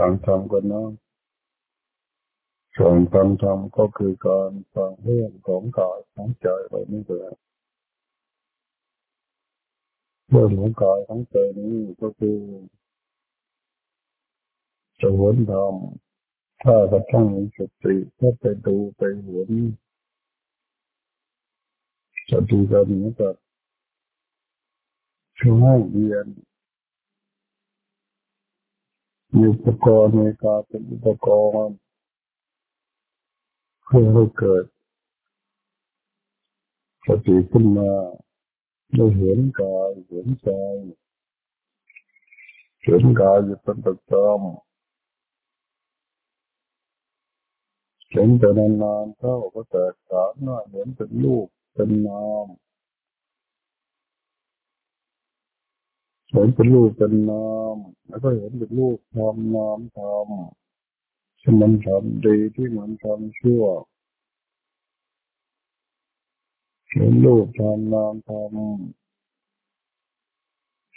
ฟังธรรมกันนะส่วนฟังธรรมก็คือการฟังเรื่องของกายของใจเรานี่แหละเรื่องของกายของใจนี้ก็คือจะหวนธรรมถ้าก็ต้องมีสติก็ไปดูไปหวนสติกันเหมือนกับช่วงเรียน มีอุปกรณ์ในการเป็นอุปกรณ์เพื่อให้เกิดสติขึ้นมาได้เห็นกายเห็นใจเห็นกายอยู่เป็นประจำเห็นแต่นานๆเข้าก็แตกสารหน้าเห็นเป็นลูกเป็นนาม เห็นเป็นลูกเป็นนามแล้วก็เห็นเป็นลูกทำนามทำที่มันทำดีที่มันทำชั่วเห็นลูกทำนามทำ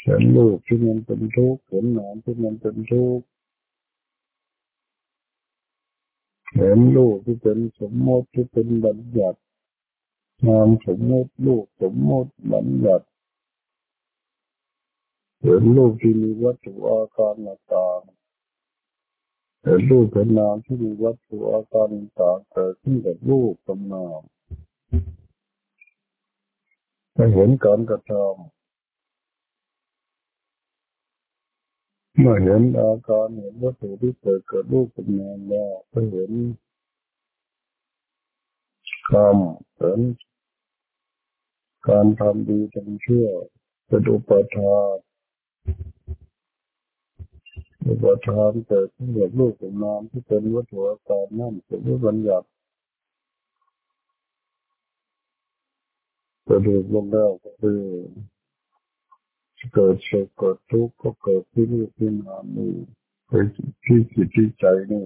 เห็นลูกที่มันเป็นทุกข์เห็นนามที่มันเป็นทุกข์เห็นลูกที่เป็นสมมติที่เป็นบัญญัตินามสมมติลูกสมมติบัญญัติ เห็นลูกที่มีวัตถุอาการต่างเห็นลูกเป็นนามที่มีวัตถุอาการต่างเกิดขึ้นกับลูกกับนามไม่เห็นการกระทำเมื่อเห็นอาการเห็นวัตถุที่เกิดกับลูกกับนามแล้วก็เห็นคำเห็นการทำดีทำชั่วเป็นอุปทาน อุปทานเกิดขึ้นกับลูกกับนามที่เป็นวัตถุอาการนั่นเป็นวิบัญญัติจะดูลงแล้วก็คือเกิดสุขเกิดทุกข์ก็เกิดที่นี่ที่นามนี่เกิดที่จิตที่ใจนี่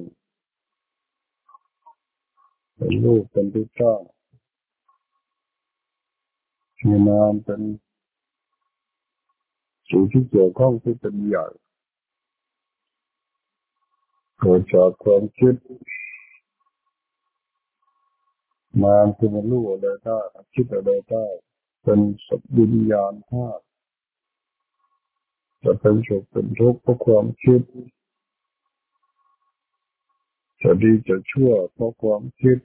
เป็นลูกเป็นที่ตั้งมีนามเป็น สิ่งที่เกี่ยวข้องที่เป็นใหญ่เกิดจากความคิดนามคือมันรู้อะไรได้คิดอะไรได้เป็นสัพวิญญาณธาตุจะเป็นสุขเป็นทุกข์เพราะความคิด จะดีจะชั่วเพราะความคิด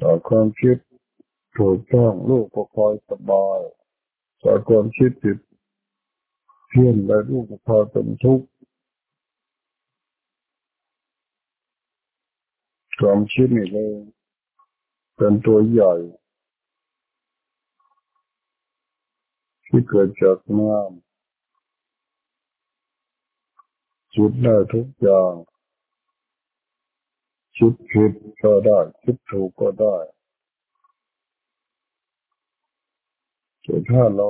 จากความคิดถูกต้องลูกก็คอยสบาย จากความคิดผิดเพี้ยนไปลูกก็คอยเป็นทุกข์ความคิดนี่เลยเป็นตัวใหญ่ ที่เกิดจากน้ำคิดได้ทุกอย่างคิดผิดก็ได้คิดถูกก็ได้ แต่ถ้าเรา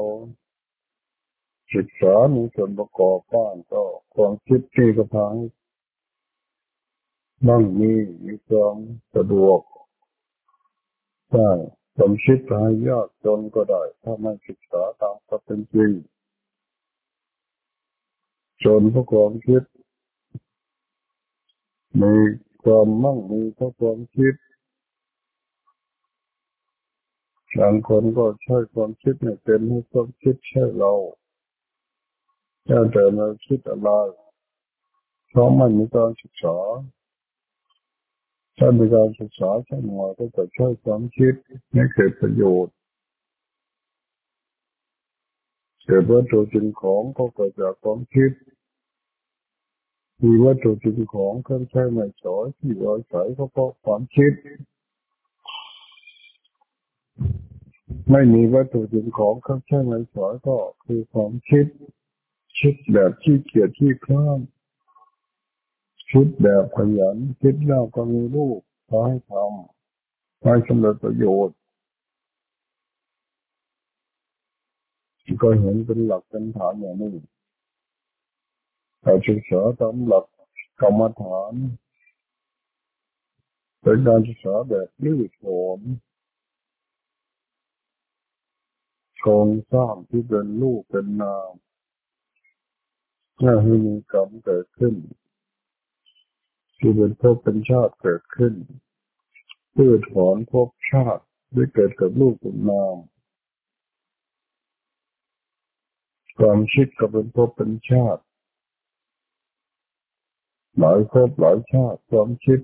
ศึกษาในส่วนประกอบบ้างก็ความคิดที่กระพังบ้างมีมีความสะดวกได้ความคิดหายากจนก็ได้ ถ้าไม่ศึกษาตามความเป็นจริงจนเพราะความคิด มีความมั่งมีเพราะความคิด บางคนก็ใช้ความคิดเนี่ยเป็นให้ความคิดใช่เราแต่แต่เราคิดอะไรเพราะมันมีการศึกษาถ้ามีการศึกษาใช่หน่อยก็จะใช้ความคิดไม่เกิดประโยชน์เกิดวัตถุจริงของก็เกิดจากความคิด มีวัตถุจริงของเครื่องใช้ไม่สอยที่เราใช้ก็เพราะความคิด ไม่มีวัตถุจริงของเครื่องใช้ไม่สอยก็คือความคิด คิดแบบที่เกียจที่คล้ามคิดแบบขยันคิดแล้วก็มีลูกขอให้ทำให้สำเร็จประโยชน์ ก็เห็นเป็นหลักเป็นฐานอย่างนี้การศึกษาตามหลักกรรมฐานเป็นการศึกษาแบบยืดโอน โครงสร้างที่เป็นรูปเป็นนามถ้าให้มีกรรมเกิดขึ้น ที่เป็นภพเป็นชาติเกิดขึ้นเพื่อถอนภพชาติได้เกิดกับลูกกับนามความคิดก็เป็นภพเป็นชาติ หลายภพหลายชาติความคิด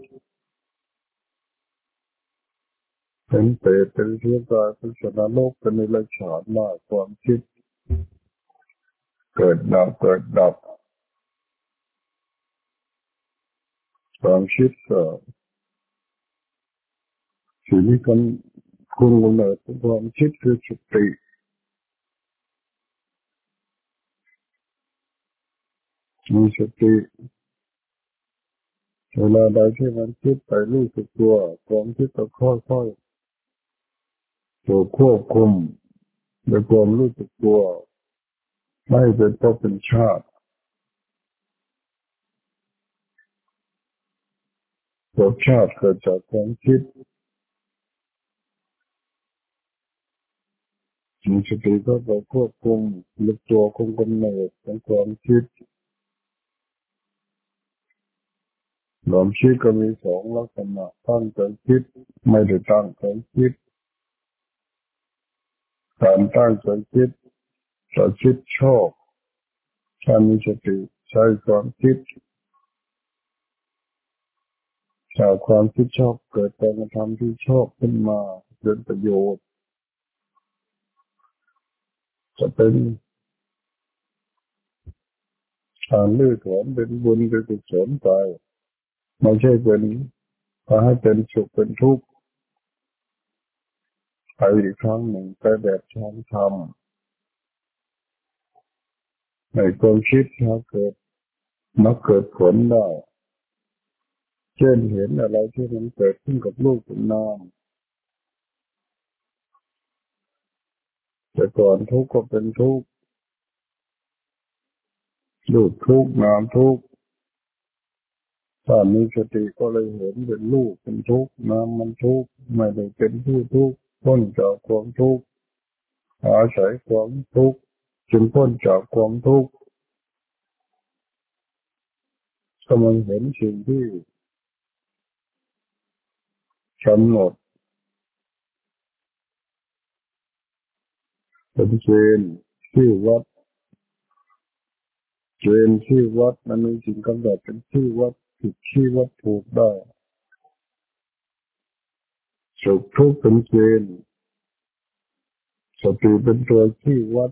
เป็นเปรตเป็นเทวดาเป็นสนโลกเป็นในราชานมากความคิด เกิดดับเกิดดับความคิดก็สิ่งที่กันคุณกำเนิดความคิดคือสติมีสติเวลาใดที่มันคิดไปรู้สึกตัวความคิดก็ค่อยๆ ถูกควบคุมโดยความรู้สึกตัวไม่เป็นเพราะเป็นชาติรสชาติเกิดจากความคิดมีสติก็ไปควบคุมลึกตัวคงกำเนิดของความคิดความคิดก็มีสองลักษณะตั้งใจคิด ไม่ได้ตั้งใจคิด การตั้งใจคิดจะคิดชอบถ้ามีสติใช้ความคิดจากความคิดชอบเกิดการกระทำที่ชอบขึ้นมาเป็นประโยชน์ จะเป็นการลื่อถอนเป็นบุญเป็นกุศลไปไม่ใช่เป็นพาให้เป็นสุขเป็นทุกข์ ไปอีกครั้งหนึ่งไปแบบชานธรรมในความคิดถ้าเกิดมาเกิดผลได้เช่นเห็นอะไรที่มันเกิดขึ้นกับลูกกับนามแต่ก่อนทุกข์ก็เป็นทุกข์ลูกทุกข์นามทุกข์ถ้ามีสติก็เลยเห็นเป็นลูกเป็นทุกข์นามมันทุกข์ไม่ได้เป็นผู้ทุกข์ พ้นจากความทุกข์อาศัยความทุกข์จึงพ้นจากความทุกข์ก็มันเห็นสิ่งที่กำหนดเป็นเกณฑ์ที่วัดเกณฑ์ที่วัดมันมีสิ่งกำหนดเป็นที่วัดผิดที่วัดถูกได้ สุขทุกข์เป็นเกณฑ์สติเป็นตัวที่วัด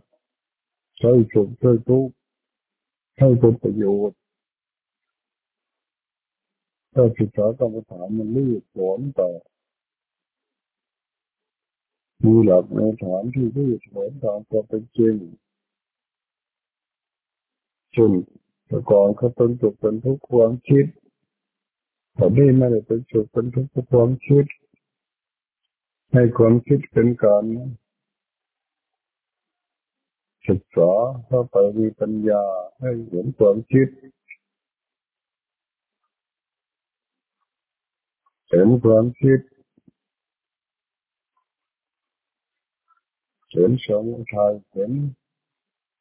ใช้สุขใช้ทุกข์ให้เป็นประโยชน์ถ้าศึกษากรรมฐานมันรีบสอนต่มีหลักในฐานที่รีบสอนตามความเป็นจริงเช่นแต่ก่อนเขาเป็นสุขเป็นทุกข์ความคิดแต่นี่ไม่ได้เป็นสุขเป็นทุกข์ความคิด ให้ความคิดเป็นการศึกษาเข้าไปมีปัญญาให้เห็นความคิด เห็นความคิด เห็นสมุทัยเห็น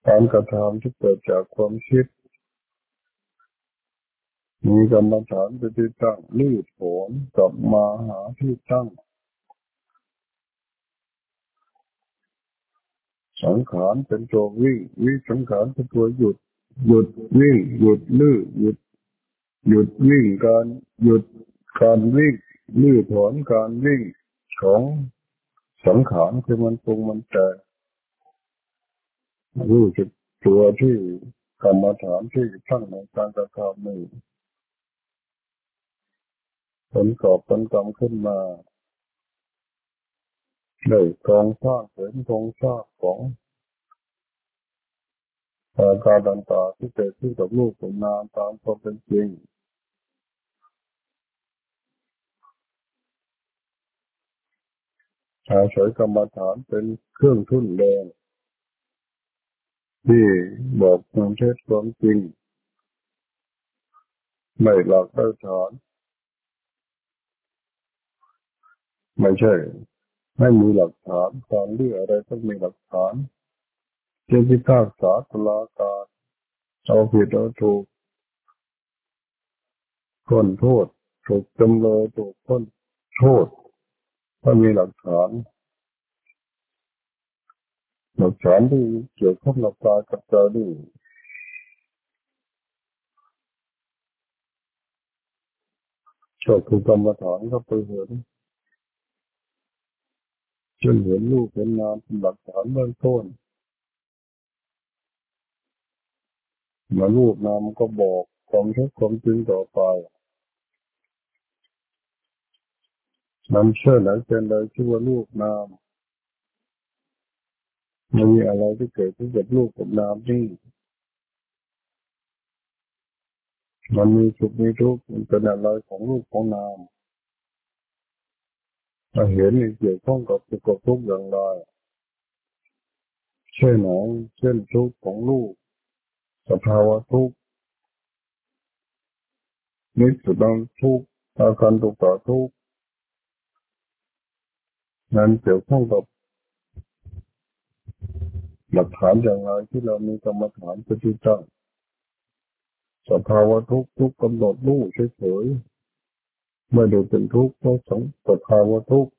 การกระทำที่เกิดจากความคิด มีกรรมฐานป็นที่ตั้งรีดผลกลับมาหาที่ตั้ง สังขารเป็นตัววิ่งวิสังขารเป็นตัวหยุด หยุดวิ่ง หยุดลื้อหยุด หยุดวิ่งการหยุดการวิ่งลื้อถอนการวิ่งของสังขารคือมันปรุงมันแต่รู้สึกตัวที่กรรมฐานที่ตั้งในการกระทำนี้ผลกอบผลกรรมขึ้นมา ได้กองสร้างเห็นกองสร้างของอาการต่างๆที่เกิดขึ้นกับลูกกับนามตามความเป็นจริงอาศัยกรรมฐานเป็นเครื่องทุ่นแรงที่บอกความเท็จความจริง ไม่หลักได้ฐานไม่ใช่ ไม่มีหลักฐานการเรื่องอะไรต้องมีหลักฐานเช่นที่ภาคษาตุลาการเอาผิดเอาถูกพ้นโทษถูกจำเลยถูกพ้นโทษถ้ามีหลักฐาน หลักฐานที่เกี่ยวข้องกับตากับใจนี่ก็คือกรรมฐานก็ไปเห็น จนเห็นลูกเห็นนามเป็นหลักฐานเบื้องต้นมาลูกนามก็บอกความเท็จความจริงต่อไปมันเชื่อไหนเป็นใดชื่อว่าลูกนามไม่มีอะไรที่เกิดขึ้นกับลูกกับนามนี่มันมีสุขมีทุกข์มันเป็นอะไรของลูกของนาม ถ้าเห็นเกี่ยวข้องกับสุขทุกข์อย่างไรเช่นหนเช่นทุกข์ของลูก สภาวะทุกข์นิสุดังทุกข์อาการตุกตาทุกข์นั้นเกี่ยวข้องกับหลักฐานอย่างไรที่เรามีกรรมฐานปฏิจังสภาวะทุกข์ทุกกำหนดรู้เฉยๆ ไม่ได้เป็นทุกข์เพราะสังสภาวะทุกข์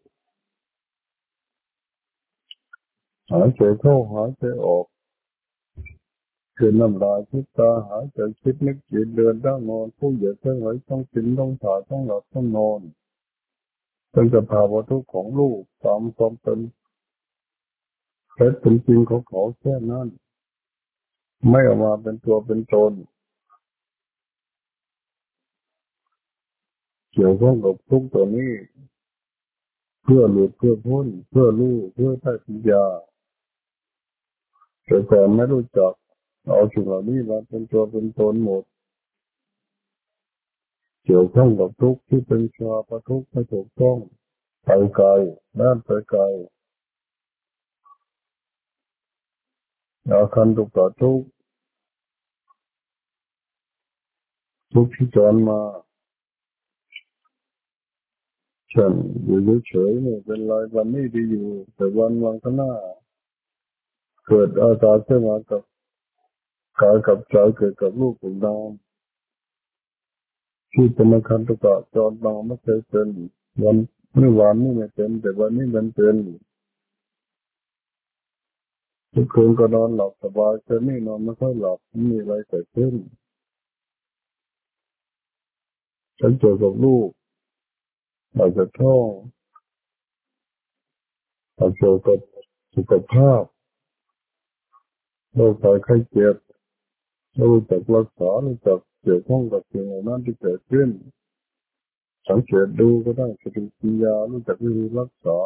หายใจเข้าหายใจออกคือน้ำลายคิดตาหายใจคิดนึกจิตเดินด้านนอนผู้เหยียดเคลื่อนไหวต้องกินต้องถ่ายต้องหลับต้องนอนเป็นสภาวะทุกข์ของลูกตามความเป็นเท็จเป็นจริงของเขาแค่นั้น ไม่ออกมาเป็นตัวเป็นตน เกี่ยวข้องกับทุกตัวนี้ เพื่อหลุดเพื่อพ้นเพื่อรู้เพื่อได้ปัญญาแต่ก่อนไม่รู้จักเอาสิ่งเหล่านี้มาเป็นตัวเป็นตนหมด เกี่ยวข้องกับทุกที่เป็นชาปทุกไม่ถูกต้องไปไกลด้านไปไกลอาคันตุกตาทุกทุกที่จอนมา ฉันอยู่เฉยๆเนี่ยเป็นไรวันนี้ดีอยู่ แต่วันวันข้างหน้า เกิดอาการขึ้นมากับกายกับใจเกิดกับลูกของเราที่เป็นอาการตุกตาจอนมาไม่เคยเป็นวันเมื่อวานนี่ไม่เป็นแต่วันนี้มันเป็นทุกคืนก็นอนหลับสบายแต่นี่นอนไม่ค่อยหลับไม่มีอะไรเกิดขึ้นฉันเจอกับลูก อาจจะท้องอาจจะกับสุขภาพโรคภัยไข้เจ็บรู้จักรักษารู้จักเกี่ยวข้องกับสิ่งเหล่านั้นที่เกิดขึ้น สังเกตดูก็ได้สติปัญญารู้จักวิธีรักษา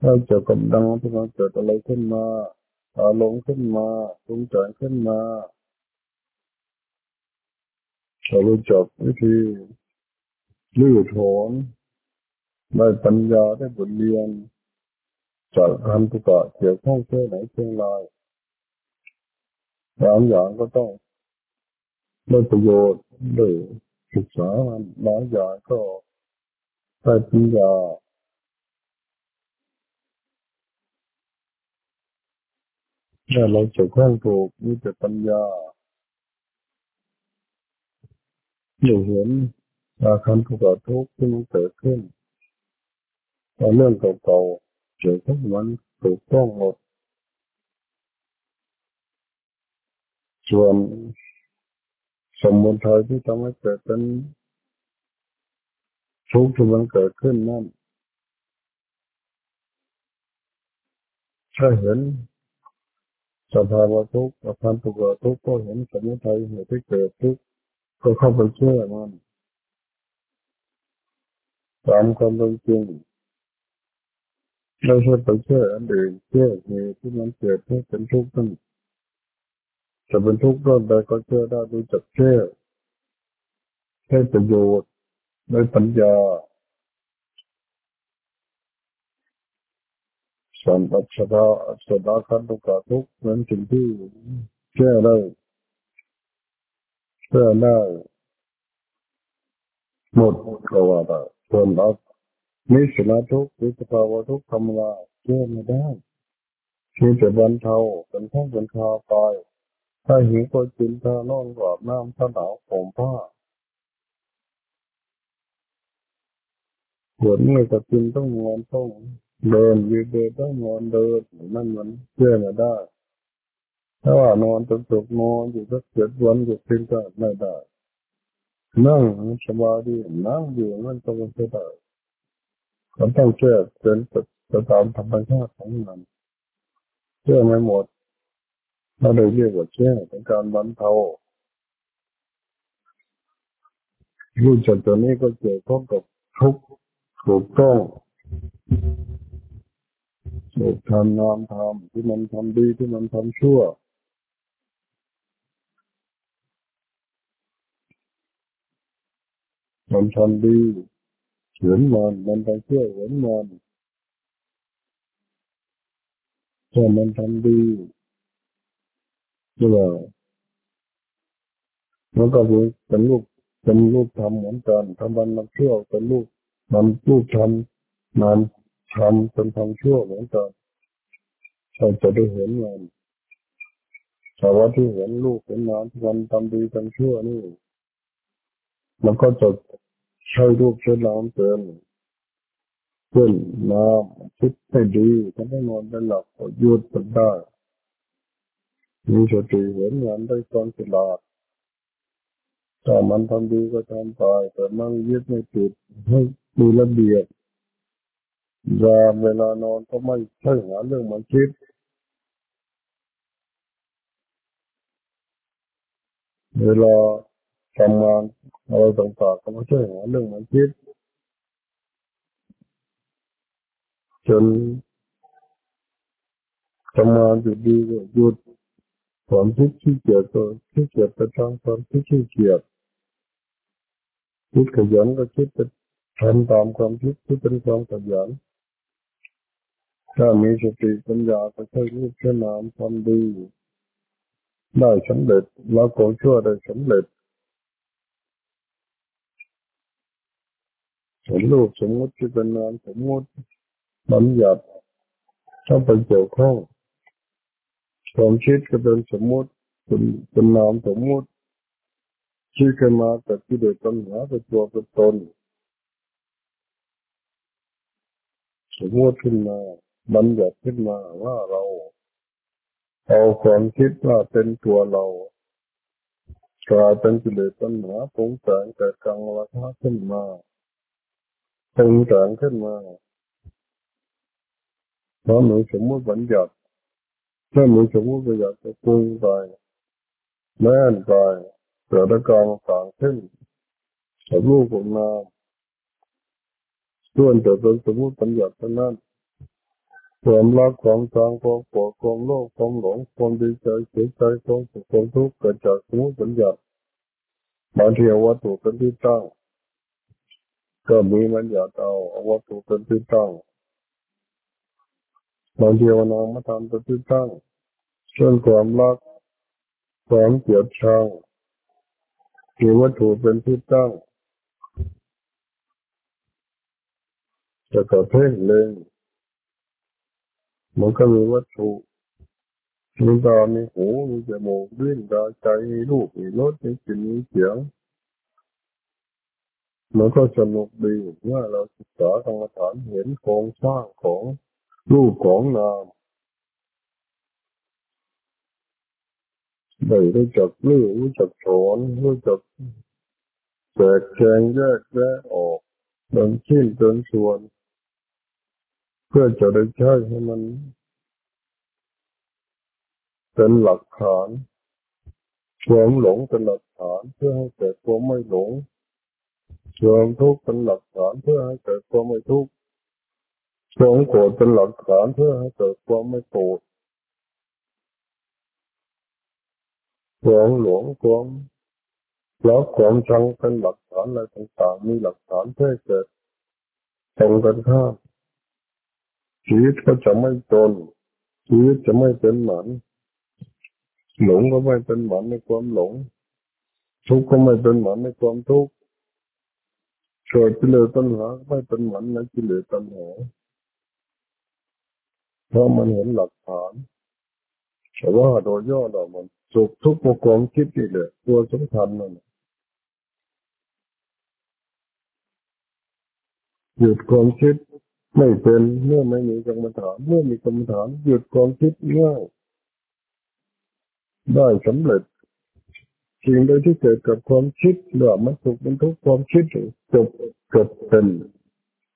ถ้าเจอกับดังที่มันเกิดอะไรขึ้นมาอารมณ์ขึ้นมาปรุงแต่งขึ้นมาเรารู้จักวิธี ลื้อถอนได้ปัญญาได้บทเรียน จากการตุกะเกี่ยวข้องเชื่อไหนเชื่อไรบางอย่างก็ต้องได้ประโยชน์ได้ศึกษามันบางอย่างก็ได้ปัญญาถ้าเราจะข้องถูกมีแต่ปัญญาอยู่เห็น อาการทุกข์ทุกข์ที่มันเกิดขึ้นตอนเรื่องเก่าๆเกี่ยวกับมันถูกต้องหมดส่วนสมบูรณ์ไทยที่ทำให้เกิดเป็นทุกข์ที่มันเกิดขึ้นนั่นถ้าเห็นสภาวะทุกข์อาการทุกข์ทุกข์ก็เห็นสมุทัยเหตุที่เกิดทุกข์ก็เข้าไปชื่อมัน ตามความเป็นจริงเราเชื่อไปเชื่ออันอื่นเชื่อเหตุที่มันเกิดให้เป็นทุกข์นั้นจะเป็นทุกข์ร้อนใดก็เชื่อได้ดูจักเชื่อให้ประโยชน์ในปัญญาสันปัชราสดาคันตุกาทุกเหมือนสิ่งที่เชื่อได้เชื่อได้หมดก็ว่าได้ ส่วนเรามีสนาทุกมีสภาวะทุกทำลายเชื่อไม่ได้มีแต่บรรเทาเป็นข้องเป็นคาไปถ้าหิวก็กินถ้านอนกอดน้ำถ้าหนาวผมผ้าปวดเมื่อยก็กินต้องนอนต้องเดินยืนเดินต้องนอนเดินนั่นมันเชื่อไม่ได้ถ้าว่านอนจนจบนอนอยู่สักเจ็ดวันอยู่เพียงก็ไม่ได้ นั่งสบายดีนั่งอยู่มันต้องไม่ได้มันต้องเชื่อเป็นไปตามธรรมชาติของมันเชื่อไม่หมดเราเลยเรียกว่าเชื่อเป็นการบรรเทารู้จักตัวนี้ก็เกี่ยวข้องกับทุกถูกต้องถูกทำงานทำที่มันทำดีที่มันทำชั่ว มันทำดีเห็นมันมันทำชั่วเห็นมันถ้ามันทำดีก็ว่ามันก็เป็นลูกเป็นลูกทำเหมือนกันทำมันมันชั่วเป็นลูกมันลูกทำมันทำเป็นทำชั่วเหมือนกันเราจะได้เห็นมันแต่ว่าที่เห็นลูกเห็นหลานมันทำดีทำเชั่วนี่ มันก็จะใช้ลูกใช้หลานเป็นเพื่อนน้ำคิดให้ดีทำให้นอนได้หลับก็หยุดมันได้มีสติเห็นงานได้ตอนฉลาดถ้ามันทำดีก็ทำไปแต่มันยึดไม่ติดให้มีระเบียบยามเวลานอนก็ไม่ใช่หาเรื่องมันคิดเวลาทำงาน อะไรต่างๆก็ม่ใช่หาเรื่องมันคิด จนทำงานอยู่ดีก็หยุดความคิดขี้เกียจก็ขี้เกียจไปทางความคิดขี้เกียจคิดขยันก็คิดไปทำตามความคิดที่เป็นความขยันถ้ามีสติปัญญาก็ใช้รูปใช้นามทำดี ได้สำเร็จแล้วก็ชั่วได้สำเร็จ เห็นรูปสมมติที่เป็นนามสมมติบัญญัติถ้าไปเกี่ยวข้องความคิดก็เป็นสมมติเป็นเป็นนามสมมติชื่อกันมาแต่ที่เด็กปัญหาเป็นตัวเป็นตนสมมติขึ้นมาบัญญัติขึ้นมาว่าเราเอาความคิดว่าเป็นตัวเรากลายเป็นกิเลสปัญหาปรุงแต่งแต่กลางราคะขึ้นมา ปรุงแต่งขึ้นมาเพราะหนูสมมติบัญญัติถ้าหนูสมมติบัญญัติจะปรุงไปแม่นไปเกิดอาการต่างขึ้นกับลูกผมมาส่วนแต่เป็นสมมติบัญญัติเท่านั้นความรักความชังความโกรธความโลภความหลงความดีใจเสียใจความสุขความทุกข์เกิดจากสมมติบัญญัติบางทีวัตถุเป็นที่ตั้ง ก็มีบัญญัติเอาเอาวัตถุเป็นที่ตั้งบางทีเอานามธรรมเป็นที่ตั้งเช่นความรักความเกลียดชังมีวัตถุเป็นที่ตั้งจะกระเพ่งเล็งมันก็มีวัตถุมีตามีหูมีจมูกลิ้นกาใจมีรูปมีรสมีกลิ่นมีเสียง มันก็สนุกดีเมื่อเราศึกษากรรมฐานเห็นโครงสร้างของรูปของนามได้รู้จักลื้อรู้จักถอนรู้จักแตกแจงแยกแยะออกเป็นชิ้นเป็นส่วน เพื่อจะได้ใช้ให้มัน เป็นหลักฐานความหลงเป็นหลักฐานเพื่อให้เกิดความไม่หลง ความทุกข์เป็นหลักฐานเพื่อให้เกิดความไม่ทุกข์ความโกรธเป็นหลักฐานเพื่อให้เกิดความไม่โกรธความหลงความแล้วความชังเป็นหลักฐานอะไรต่างๆมีหลักฐานเพื่อเกิดตรงกันข้ามชีวิตก็จะไม่จนชีวิตจะไม่เป็นหมันหลงก็ไม่เป็นหมันในความหลง ทุกข์ก็ไม่เป็นหมันในความทุกข์ เกิดกิเลสตัณหาไม่เป็นหมันในกิเลสตัณหาเพราะมันเห็นหลักฐานแต่ว่าโดยย่อเรามันสุขทุกข์ประกอบคิดนี่แหละตัวสำคัญนั่นหยุดความคิดไม่เป็นเมื่อไม่มีกรรมฐานเมื่อมีกรรมฐานหยุดความคิดง่ายได้สำเร็จ สิ่งใดที่เกิดกับความคิดเรื่องมันสุขมันทุกข์ความคิดจบเกิดเป็น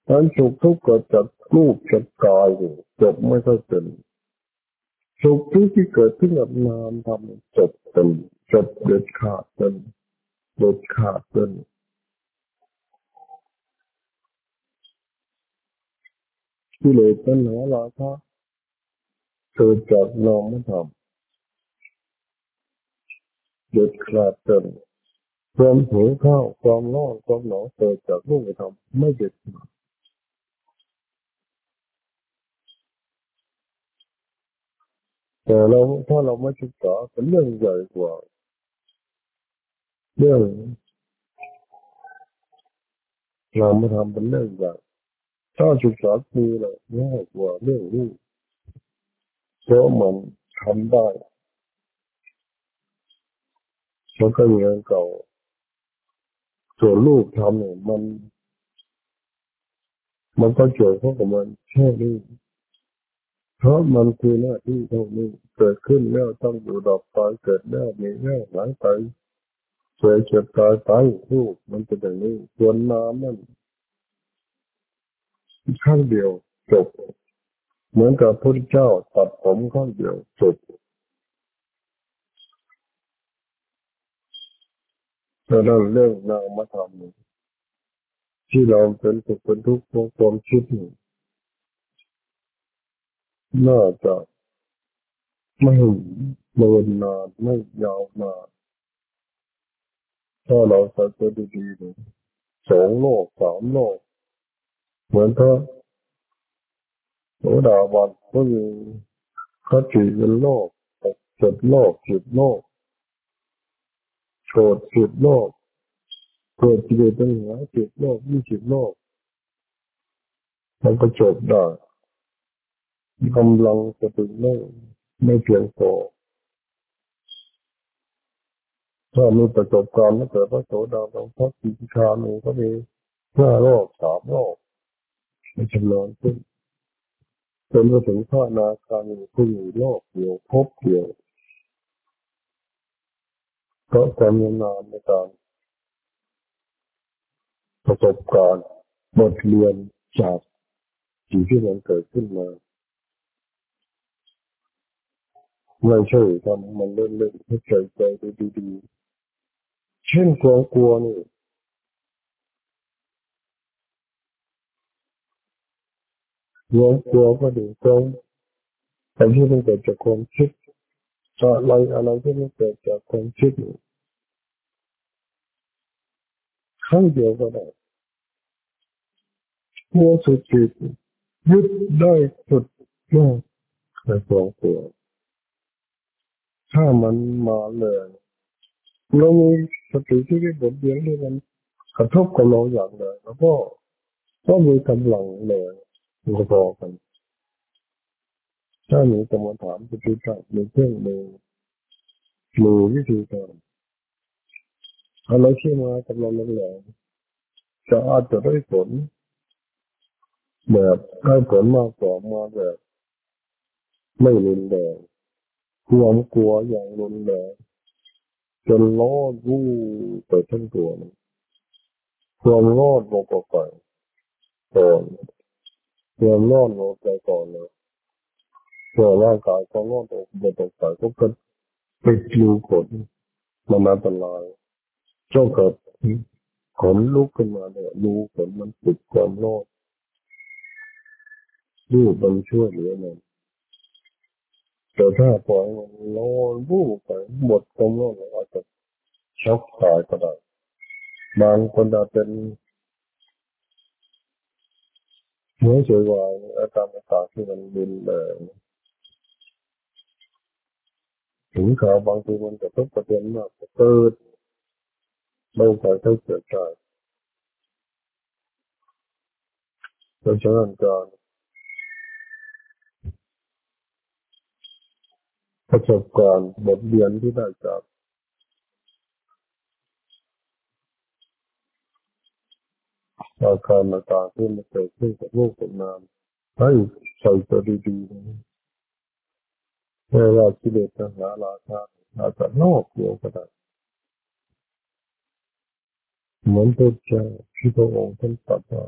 การสุขทุกข์เกิดจากรูปจากกายจบไม่ค่อยเป็นสุขทุกข์ที่เกิดขึ้นกับนามทำจบเป็นจบเด็ดขาดเป็นเด็ดขาดเป็นที่เลยปัญหาราคะเกิดจากนามธรรม เด็ดขาดเป็นความหิวข้าวความร้อนความหนาวเกิดจากรูปธรรมไม่เด็ดขาดแต่เราถ้าเราไม่ศึกษาเป็นเรื่องใหญ่กว่า เรื่องเราไม่ทำเป็นเรื่องใหญ่ถ้าศึกษาคือเลยง่ายกว่าเรื่องนี้เพราะมันทำได้ มันก็อย่างเก่า ส่วนลูกทำเนี่ยมัน มันก็เกี่ยวข้องกับมันแค่นี้เพราะมันคือหน้าที่เท่านี้เกิดขึ้นแล้วต้องอยู่ดอกตายเกิดแล้วมีแง่หลังไปเกิดเจ็บตายตายลูกมันเป็นอย่างนี้ส่วนน้ำนั่นข้างเดียวจบ เหมือนกับพระเจ้าตัดผมข้างเดียวจบ แต่เราเรื่องนามธรรมที่เราเป็นสุขเป็นทุกข์เพราะความคิดนี่น่าจะไม่เดินนานไม่ยาวนานถ้าเราสังเกตดีๆดูสองโลกสามโลก เหมือนพระโสดาบันก็มีคติเป็นโลกเจ็ดโลกสิบโลก โฉดสิบโลกเกิดกิเลสตัณหาสิบโลกยี่สิบโลก มันก็จบได้กำลังจะถึงไม่ไม่เพียงพอถ้ามีประสบการณ์ตั้งแต่พระโสดาบันพระสิกขามีก็มีห้าโลกสามโลกมันจำนวนขึ้นจนมาถึงพระนาคามีผู้อยู่โลกเดียวพบเดียว เพราะความยาวนานในการประสบการณ์บทเรียนจากสิ่งที่มันเกิดขึ้นมาไม่ใช่ทำมันเล่นๆให้ใจใจดีๆเช่นความกลัวนี่ความกลัวก็ดีตรงแต่ที่มันเกิดจากความคิด อะไรอะไรที่มันเกิดจากความคิดครั้งเดียวก็ได้กลัวสุดจิตยึดได้สุดยอดในความกลัว ถ้ามันมาเลยเรามีสติที่ได้บทเรียนที่มันกระทบกับเราอย่างไรแล้วก็ก็มีกำลังเลยมันก็พอกัน ถ้ามีกรรมฐานปฏิบัติมีเครื่องมือมือวิธีการอะไรที่มากับเราแรงจะอาจจะได้ผล แบบได้ผลมากกว่ามาแบบไม่รุนแรงความกลัวอย่างรุนแรงจนร้อนรู้ไปทั้งตัวความรอนลงไปก่อนความรอนลงไปก่อนเลย เพื่อร่างกายความร้อนตกไปตกไปก็เกิดเป็นรูขนมันอันตรายเจ้าเกิดขนลุกขึ้นมาเนี่ยรูขนมันปิดความร้อนรูปมันช่วยเหลือมันแต่ถ้าปล่อยมันร้อนรูปไปหมดความร้อนอาจจะช็อกตายก็ได้บางคนอาจเป็นหัวใจวายอาการต่างๆที่มันรุนแรง ถึงข่าวบางทีมันจะทุกประเด็นมากเกิดเราไปให้เกิดได้เพราะฉะนั้นการประสบการณ์บทเรียนที่ได้จากอาการต่างๆที่มันเกิดขึ้นกับโลกกับนามให้ใส่ตัวดีๆ นะแค่ว่ากิเลสตัณหาราคะอาจจะนอกเดียวก็ได้เหมือนตัวเจ้าที่พระองค์ท่านตรัสมา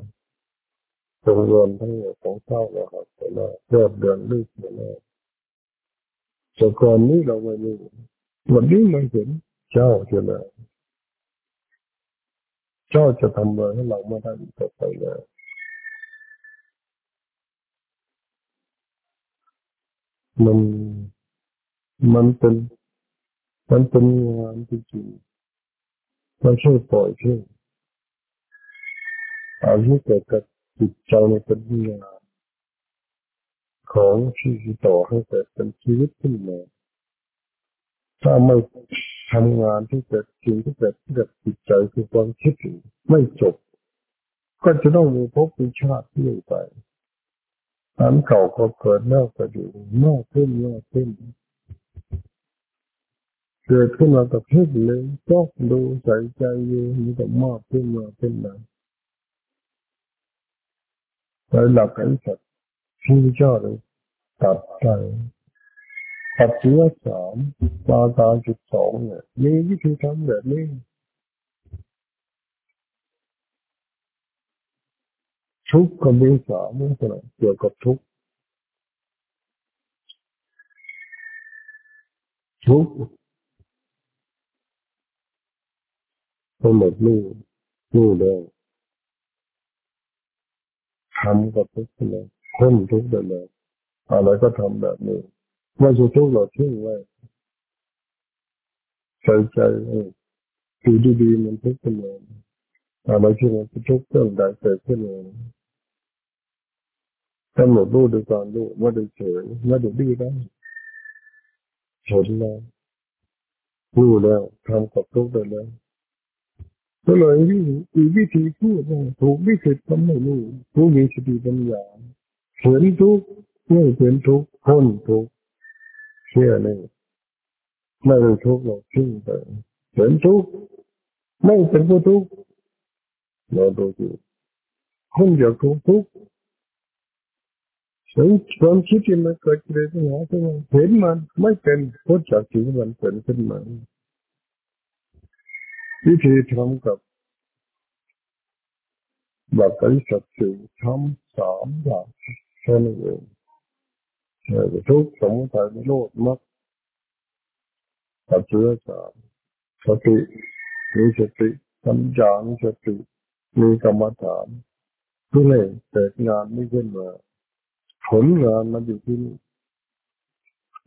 จงรวมทั้งหมดของเจ้าเราครับแต่ละเริ่มเดือนลึกมาแล้วแต่ก่อนนี้เราไม่รู้วันนี้มันเห็นเจ้าจะแล้วเจ้าจะทำอะไรให้เราไม่ได้ต่อไปแล้วมัน มันเป็นมันเป็นงานจริงๆมันช่วยปล่อยช่วยอายุเกิดกับจิตใจในเป็นงานของที่ต่อให้เกิดเป็นชีวิตขึ้นมาถ้าไม่ทำงานที่เกิดสิ่งที่เกิดที่เกิดจิตใจคือความคิดไม่จบ ก็จะต้องมีภพมีชาติที่อยู่ไปอันเก่าก็เกิดแล้วก็อยู่มากขึ้นมากขึ้น เกิดขึ้นมากับเพื่อนเลยจ้องดูใส่ใจอยู่มีแต่มากขึ้นมากขึ้นนะในหลักการสัตว์ที่เจ้าเลยตัดใจตัดเชื้อสามปาตาจุดสองเนี่ยมีวิธีทำแบบนี้ทุกข์กับมีสามนี่เป็นเกี่ยวกับทุกข์ทุกข์ ไปหมดนี่นี่เลยทำกับทุกข์เลยพ้นทุกข์ได้เลยอะไรก็ทำแบบนี้ไม่ใช่ทุกข์เราทิ้งไว้ใจใจดูดีๆมันทุกข์ขึ้นมาอะไรที่มันทุกข์เรื่องใดเกิดขึ้นมากำหนดรู้ด้วยการรู้ไม่ได้เฉยไม่ได้ดื้อได้เห็นแล้วรู้แล้วทำกับทุกข์ได้แล้ว ก็เลยวิธีวิธีพูดถูกวิธีทำไม่รู้ผู้มีสติปัญญาเห็นทุกข์ไม่เห็นทุกข์พ้นทุกข์เชื่อเลยไม่เป็นทุกข์เราทิ้งไปเห็นทุกข์ไม่เป็นผู้ทุกข์เราดูสิคนอยากทุกข์ทุกข์เห็นความคิดที่มันเกิดขึ้นในหัวที่มันเห็นมันไม่เป็นพ้นจากสิ่งที่มันเป็นขึ้นมา วิธีทำกับหลักอริสัตสี่ทำสามอย่างแค่นั้นเองทุกสมุทัยนิโรธมรรคปัจจัยสามสติมีสติสัญญามีสติมีกรรมฐานทุกเลยเกิดงานไม่ขึ้นมาผลงานมันอยู่ที่นี่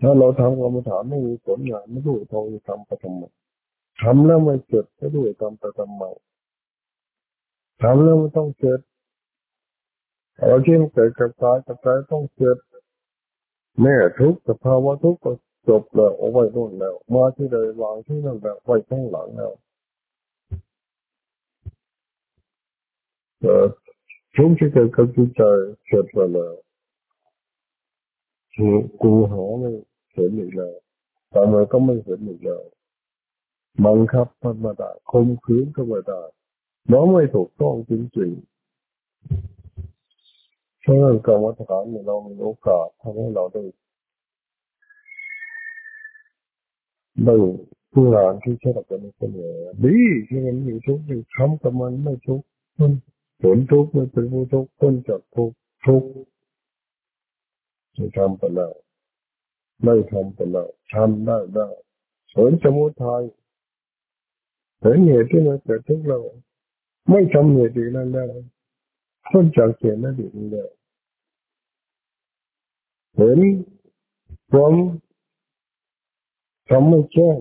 ถ้าเราทำกรรมฐานไม่มีผลงานไม่รู้เราจะทำไปทำไม ทำแล้วไม่เกิดไม่รู้จะทำไปทำไมทำแล้วไม่ต้องเกิดเอาที่มันเกิดกับกายกับใจต้องเกิดแม่ทุกข์สภาวะทุกข์ก็จบแล้วเอาไว้นู่นแล้วมาที่ใดวางที่นั่นแล้วไว้ข้างหลังแล้วเกิดทุกข์ที่เกิดกับจิตใจเสร็จไปแล้วกูหาไม่เห็นอีกแล้วทำไมก็ไม่เห็นอีกแล้ว บังคับมันมด้คมคืนก็ไม่ได้น้องไม่ถูกต้องจริงๆเพราะงั้นกรรมฐานเนี่ยเรามีโอกาสทำให้เราได้ได้ผู้งานที่ใช้กับตัวเสมอดีที่มันมีทุกข์ทำกับมันไม่ทุกข์ผลทุกข์ไม่เป็นผู้ทุกข์พ้นจากทุกข์ทุกข์จะทำไปแล้วไม่ทำไปแล้วทำได้ได้ผลสมุทัย เห็นเหตุที่มันเกิดทุกข์เรา ไม่ทำเหตุอีกนั่นได้พ้นจากเหตุนั้นอีกนั่นได้เห็นความทำไม่แจ้ง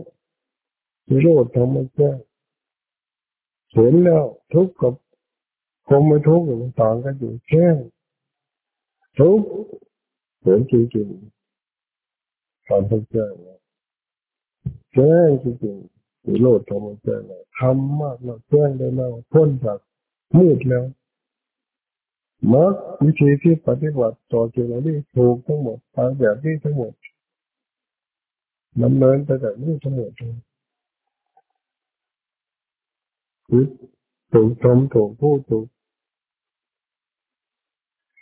นิโรธทำไม่แจ้งเห็นแล้วทุกข์กับความไม่ทุกข์มันต่างกันอยู่แจ้งทุกข์เห็นจริงๆการทุกข์แจ้งแจ้งจริงๆ นิโรธทำไม่แจ้งทำมากแล้วแจ้งได้แล้วพ้นจากมืดแล้วมักวิธีที่ปฏิบัติต่อสิ่งเหล่านี้ถูกทั้งหมดตามแบบนี้ทั้งหมดดำเนินไปแบบนี้ทั้งหมดเลยคือถูกชมถูกพูดถูก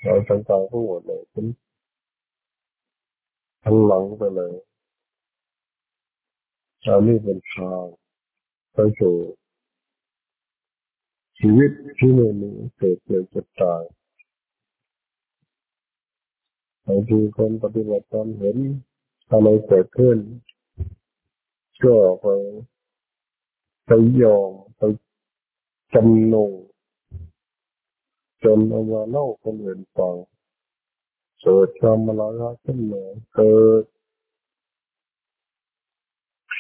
เราต่างๆทั้งหมดเลยเป็นทั้งหลังไปเลย เรานี่เป็นทางไปสู่ชีวิตที่ไม่มีเกิดเกิดจะตายบางทีคนปฏิบัติธรรมเห็นอะไรเกิดขึ้นก็ไปไปยอมไปจำนงจนเอามาเล่าคนอื่นฟังเกิดความมาลายขึ้นมาเกิด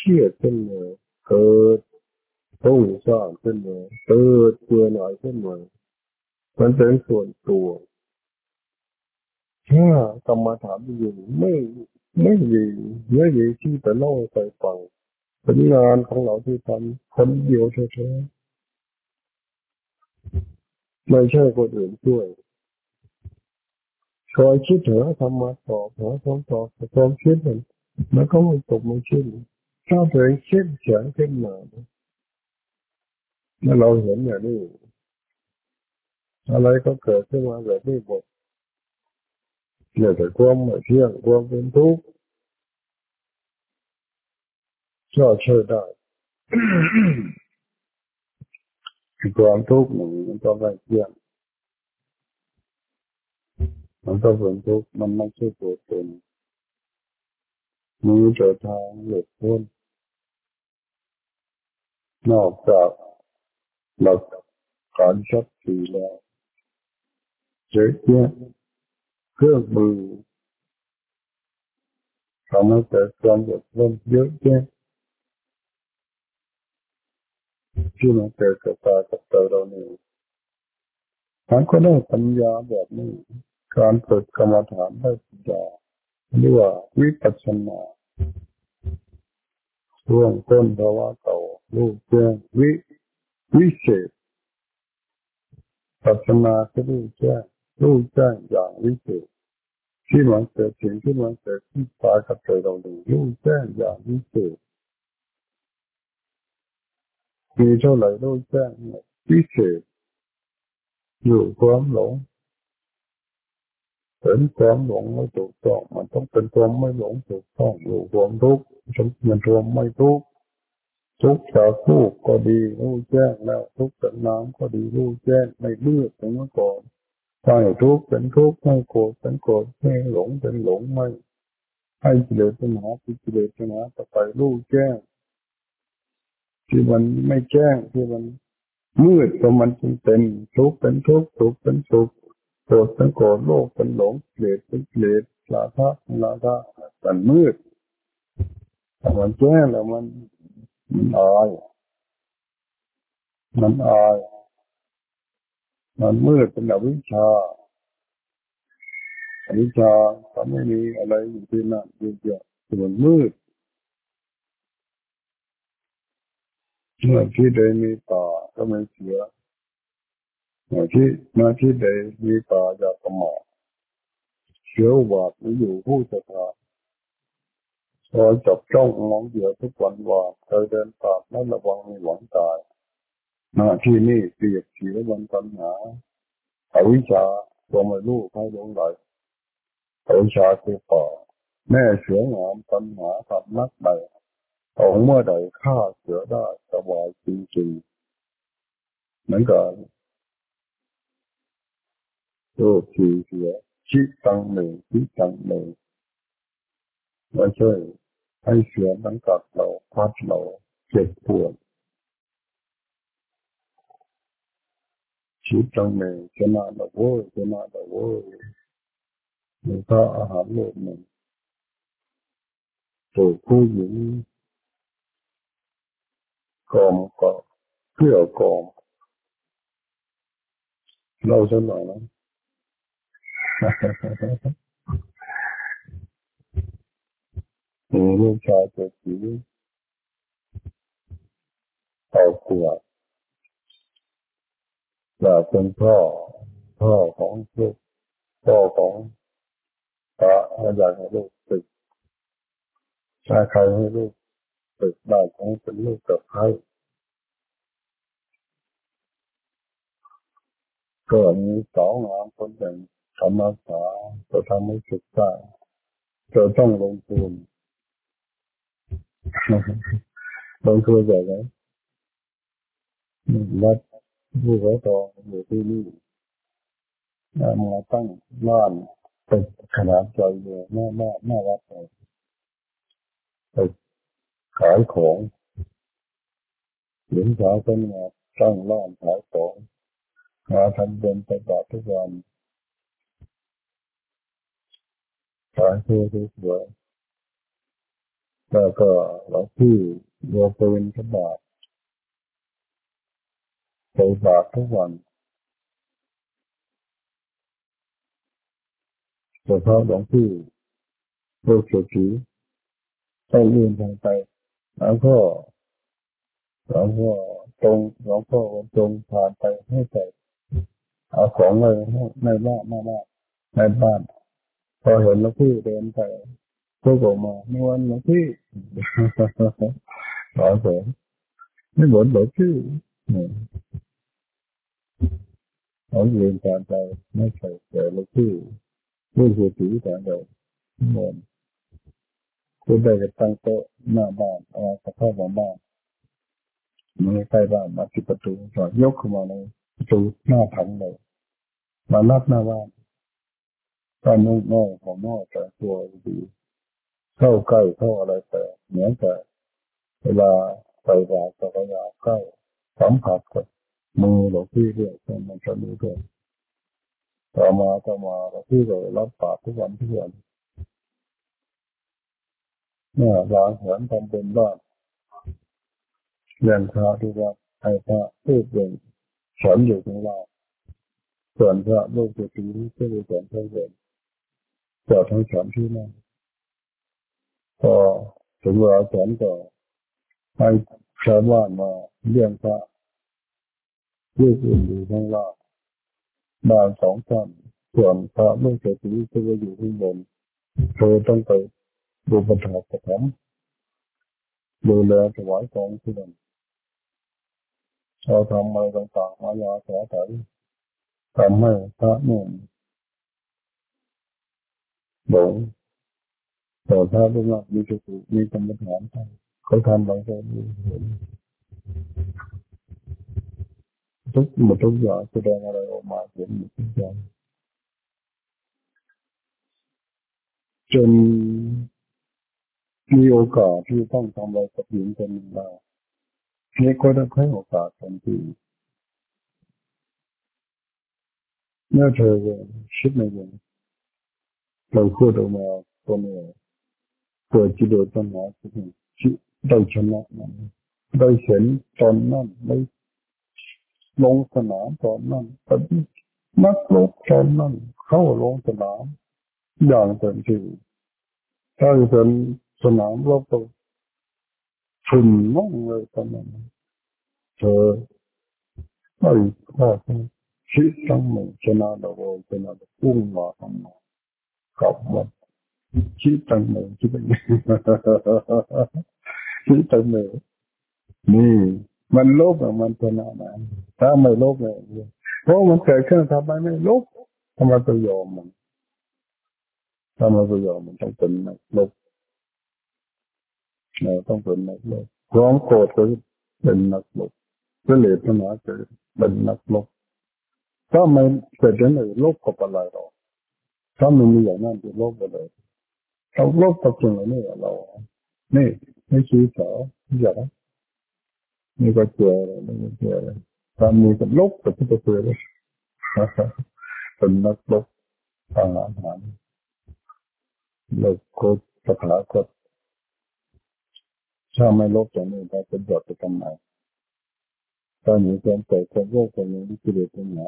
เครียดขึ้นมาเกิดต้องสร้างขึ้นมาเกิดเบื่อหน่ายขึ้นมามันเป็นส่วนตัวถ้ากรรมฐานอยู่ไม่ไม่ดีไม่ดีที่จะเล่าไปฟังเป็นงานของเราที่ทำคนเดียวเฉยๆไม่ใช่คนอื่นช่วยคอยคิดถึงธรรมะต่อหาคำตอบความคิดมันมันก็ไม่ตกไม่ขึ้น ถ้าเองคิดเฉียงขึ้นมาแล้วเราเห็นอย่างนี้อะไรก็เกิดขึ้นมาแบบนี้หมดเนี่ยแต่ความไม่เที่ยงความเป็นทุกข์ก็ช่วยได้ความทุกข์หนึ่งมันก็ไม่เที่ยงมันก็เป็นทุกข์มันไม่ใช่ตัวตนมีแต่ทางหลุดพ้น นอกจากหลักการชัดสีแล้วเจ๊เนี้ยเครื่องมือทำให้เกิดความหลุดพ้นเยอะแยะที่มันเกิดกับตากับใจเราเนี่ยมันก็ได้ปัญญาแบบนี้ การฝึกกรรมฐานได้ปัญญาเรียกว่าวิปัสสนาช่วงต้นภาวะเก่า ลูกแจ้วิวิเศษปัสนาคือลูกแจ้งลูกแจ้งอย่างวิเศษที่มันเกิดสิ่งที่มันเกิดที่ตากับใจเราดูลูกแจ้งอย่างวิเศษมีเท่าไหร่ลูกแจ้งวิเศษอยู่ความหลงเห็นความหลงไม่ถูกต้องมันต้องเป็นความไม่หลงถูกต้องอยู่ความทุกข์มันควมไม่ทุกข์ ทุกข์จากทุกข์ก็ดีรู้แจ้งแล้วทุกข์จากน้ำก็ดีรู้แจ้งไม่เลือกถึงเมื่อก่อนไม่ทุกข์เป็นทุกข์ไม่โกรธเป็นโกรธไม่หลงเป็นหลงไม่ให้กิเลสป็นหาที่กิเลสป็นหาต่อไปรู้แจ้งที่มันไม่แจ้งที่มันมืดก็มันจึงเป็นทุกข์เป็นทุกข์สุขเป็นสุขโกรธเป็นโกรธโลภเป็นหลงเกลียดเป็นเกลียดลาภะลาภะมันมืดแต่มันแจ้งแล้วมัน มันอาย มันอาย มันมืดเป็นอวิชชาอวิชชาก็ไม่มีอะไรอยู่ที่นั่นอยู่เดียวมันมืดเมื่อที่ใดมีป่าก็ไม่เสียเมื่อที่เมื่อที่ใดมีป่าจะประมาทเชื้อวาดอยู่ผู้ศรัทธาคอยจับจ้องมองเดียวทุกวันว่าเคยเดินผ่านแล้วระวังไม่หวังตายหน้าที่นี่เปรียบเสียวันปัญหาอวิชาตัวไม่รู้ใครลงไหลอวิชาคือป่าแม่เสืองามปัญหาทำนักใดเอาเมื่อใดฆ่าเสือได้สบายจริงๆเหมือนกันโลกทีเสือชิตังหนึ่งชิตังหนึ่งไม่ใช่ ให้เสือมันกัดเราพัดเราเจ็บปวดชีวิตตรงนี้ชนะเราโว้ยชนะเราโว้ยมีพระอาหารโลกหนึ่งถูกผู้หญิงกอมก็เพื่อกอมเราสักหน่อยนะ มีลูกชายเจ็ดสีเอาขวดอยากเป็นพ่อ พ่อของลูกพ่อของพระอยากให้ลูกติดถ้าใครให้ลูกฝึกได้ให้เป็นลูกกับใครก็มีสองงานคนหนึ่งธรรมศาจะทำให้ศึกษาจะต้องลงทุน ลงทุนใหญ่ไหมวัดผู้ไว้ต่ออยู่ที่นี่มาตั้งบ้านเป็นขนาดใหญ่เลยหน้าหน้าหน้าวัดเลยไปขายของหญิงสาวคนมาตั้งร้านขายของมาทำเดินไปบาททุกวันขายเสื้อสวย แล้วก็หลวงพี่โยปืนขบาทไปบาททุกวันเฉพาะหลวงพี่โลกเฉยๆต้องเรียนทางไป แล้วก็แล้วก็ตรงหลวงพ่อตรงผ่านไปให้ใส่เอาของเลยในบ้านในบ้านในบ้านพอเห็นหลวงพี่เดินไป กออกมาในวันหลวงพี่ขอเสริมไม่หมดหลวงพี่เขาเรียนการไปไม่ใช่แต่หลวงพี่ไม่เคยถือแต่เดิมเหมือนคุณได้จะตั้งโต๊ะหน้าบ้านเอาสภาพของบ้านมือใกล้บ้านมาปิดประตูจอดยกขึ้นมาเลยประตูหน้าถังเลยมานับหน้าบ้านตอนนู้นนอกของนอกแต่ตัวดี เข้าใกล้เข้าอะไรแต่เหมือนแต่เวลาไปบาจักรยานใกล้สัมผัสกับมือหลวงพี่เรียกมันจะรู้ด้วยต่อมาต่อมาหลวงพี่เลยรับปากทุกวันทุกวันเนี่ยล้างหัวทำเป็นบ้านเรียนพระที่ว่าให้พระพูดเองสอนอยู่ข้างล่าส่วนพระโลกจะตีที่ก็เลยสอนเพื่อนสอทั้งสอนที่นั่น พอถึงเวลาสอนก็ให้ชาวบ้านมาเลี้ยงพระลูกอื่นอยู่ข้างล่างบ้านสองชั้นส่วนพระโลกจะตีก็จะอยู่ข้างบนเธอต้องไปดูปัญหาประถมดูแลถวายของที่นั่นเราทำอะไรต่างๆมายาแสไถทำให้พระนุ่มหลง ต่พระเป็นว่ามีจุดมีกรรมฐานเขาทำอะไรก็มีเห็นทุกหมดทุกอย่างแสดงอะไรออกมาเห็นหมดทุกอย่างจนมีโอกาสที่ต้องทำอะไรกับหญิงคนหนึ่งได้นี่ก็ต้ให้โอกาสทันทีเมื่อเธอคิดในวงเราพูดออกมาตัวนี้เกิ ดจิตโดยปัญหาสิ่งที่ได้ชนะนั้นได้เห็นตอนนั้นได้ลงสนามตอนนั้นป็นนักลบตอนนั้นเข้าลงสนามอย่างเต็มที่ถ้าเป็นสนามรบตัวฝุ่นมั่งเลยตอนนั้นเธอไม่พลาดชีตั้งหนึ่งชนะเราชนะพุ่งมาทำมากับมั นชีตั้งหนึ่งชีตั้งหนึ่งชีตั้งหนึ่งนี่มันโลภมันชนะนะถ้าไม่โลภเลยเพราะมันเกิดขึ้นทำไมไม่โลภทำไมไปยอมมันทำไมไปยอมมันต้องเป็นนักโลภเราต้องเป็นนักโลภความโกรธก็เป็นนักโลภกิเลสปัญหาเกิดเป็นนักโลภถ้าไม่เกิดอย่างอื่นโลภกับอะไรเราถ้ามันมีอย่างนั้นจะโลภไปเลย เราโลภกับสิ่งเหล่านี้เรานี่ไม่ชี้เสาอย่านี่ก็เจอเลยนี่ก็เจอเลยถ้ามีกับโลภกับที่จะเจอเลยเป็นนักโลภทางอาหารโลภโคตรสถาคตถ้าไม่ลบจากนี้ได้เป็นบทไปทำไมตอนนี้ความเกิดความโลภความนี้ที่เกิดเป็นหนา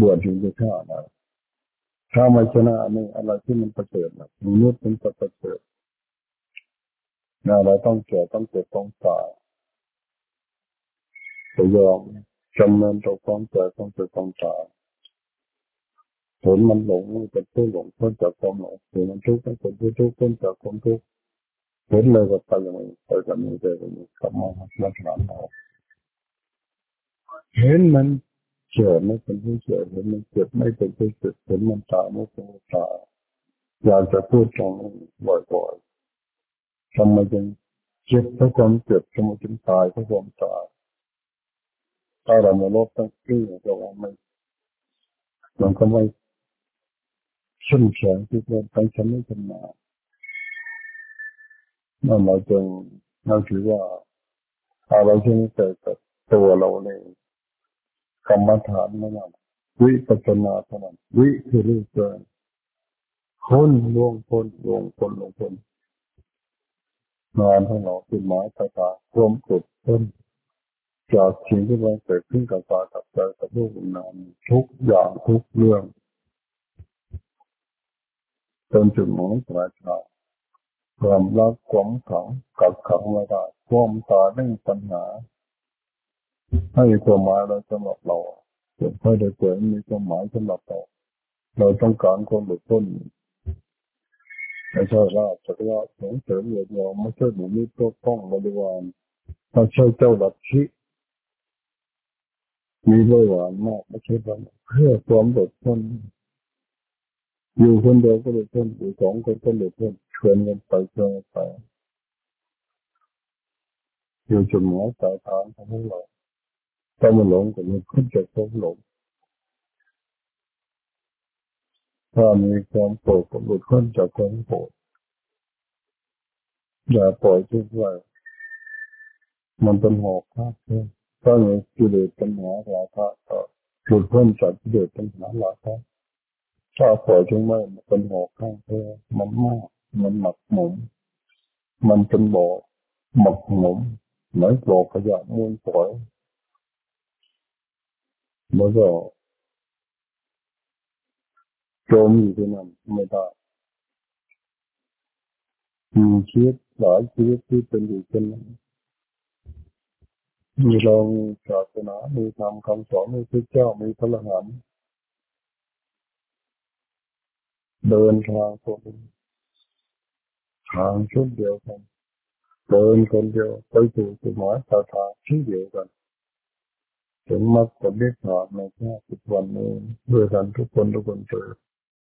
บวชอยู่ในข้าอะไร ถ้าไม่ชนะอันนี้อะไรที่มันประเสริฐนะมนุษย์มันจะประเสริฐนะเราต้องแก่ต้องเจ็บต้องตายจะยอมจำเนินต่อความแก่ต้องเจ็บต้องตายผลมันหลงเป็นผู้หลงพ้นจากความหลงผลมันทุกข์เป็นผู้ทุกข์พ้นจากความทุกข์เห็นเลยก็ไปอย่างนี้ไปกันนี้ไปกันนี้กลับมาลักษณะเราเห็นมัน เกิดไม่เป็นที่เกิดเห็นมันเกิดไม่เป็นที่เกิดเห็นมันตายไม่เป็นตายอยากจะพูดตรงนี้บ่อยๆทำไมจึงเจ็บเพราะความเจ็บทำไมจึงตายเพราะความตายถ้าเราไม่ลบตั้งที่เราไม่มันก็ไม่ชุ่มแข็งที่เราตั้งชั้นไม่ชนะนั่นเราจึงเราถือว่าอะไรที่ไม่เกิดกับตัวเราเอง กรรมฐานนั่นวิปัสนาเท่านั้นวิคือรู้เกินพ้นลวงพ้นลวงพ้นลวงพ้นงานของเราคือหมายตาตารวมกดพ้นจากสิ่งที่มันเกิดขึ้นกับตากับใจกับรูปนามทุกอย่างทุกเรื่องจนจุดหมายปลายทางความรักความขังกับขังไม่ได้ความตาไม่มีปัญหา ให้ความหมายเราสำหรับเราเกิดค่อยได้เกิดมีความหมายสำหรับเราเราต้องการความหลุดพ้นไม่ใช่ว่าจักรวาลสงเสริมเหยียดยอไม่ใช่หนูมีตัวป้องบริวารไม่ใช่เจ้าลัทธิมีบริวารมากไม่ใช่เพื่อความหลุดพ้นอยู่คนเดียวก็หลุดพ้นอยู่สองคนก็หลุดพ้นชวนกันไปชวนกันไปอยู่จุดหมายปลายทางของเรา ถ้ามันหลงก็มันขึ้นจากความหลง ถ้ามีความโกรธก็หลุดพ้นจากความโกรธอย่าปล่อยทุกไว้มันเป็นหอกคาเพื่อถ้ามีกิเลสปัญหาราคะก็หลุดพ้นจากกิเลสปัญหาราคะถ้าปล่อยทิ้งไว้มันเป็นหอกข้างเพื่อมันมาก มันหมักหมมมันเป็นบ่อหมักหมมเหมือนบ่อขยะมูลฝอย แล้วก็จมอยู่ที่นั่นไม่ได้มีชีวิตหลายชีวิตที่เป็นอยู่เช่นนั้นมีเรามีศาสนามีธรรมคำสอนมีพระเจ้ามีพระหันเดินทางคนทางชุดเดียวกัน เดินคนเดียวไปสู่จุดหมายปลายทางที่เดียวกัน ถึงมรรคผลนิพพานในแค่สิบวันนี้ด้วยกันทุกคนทุกคนเจอ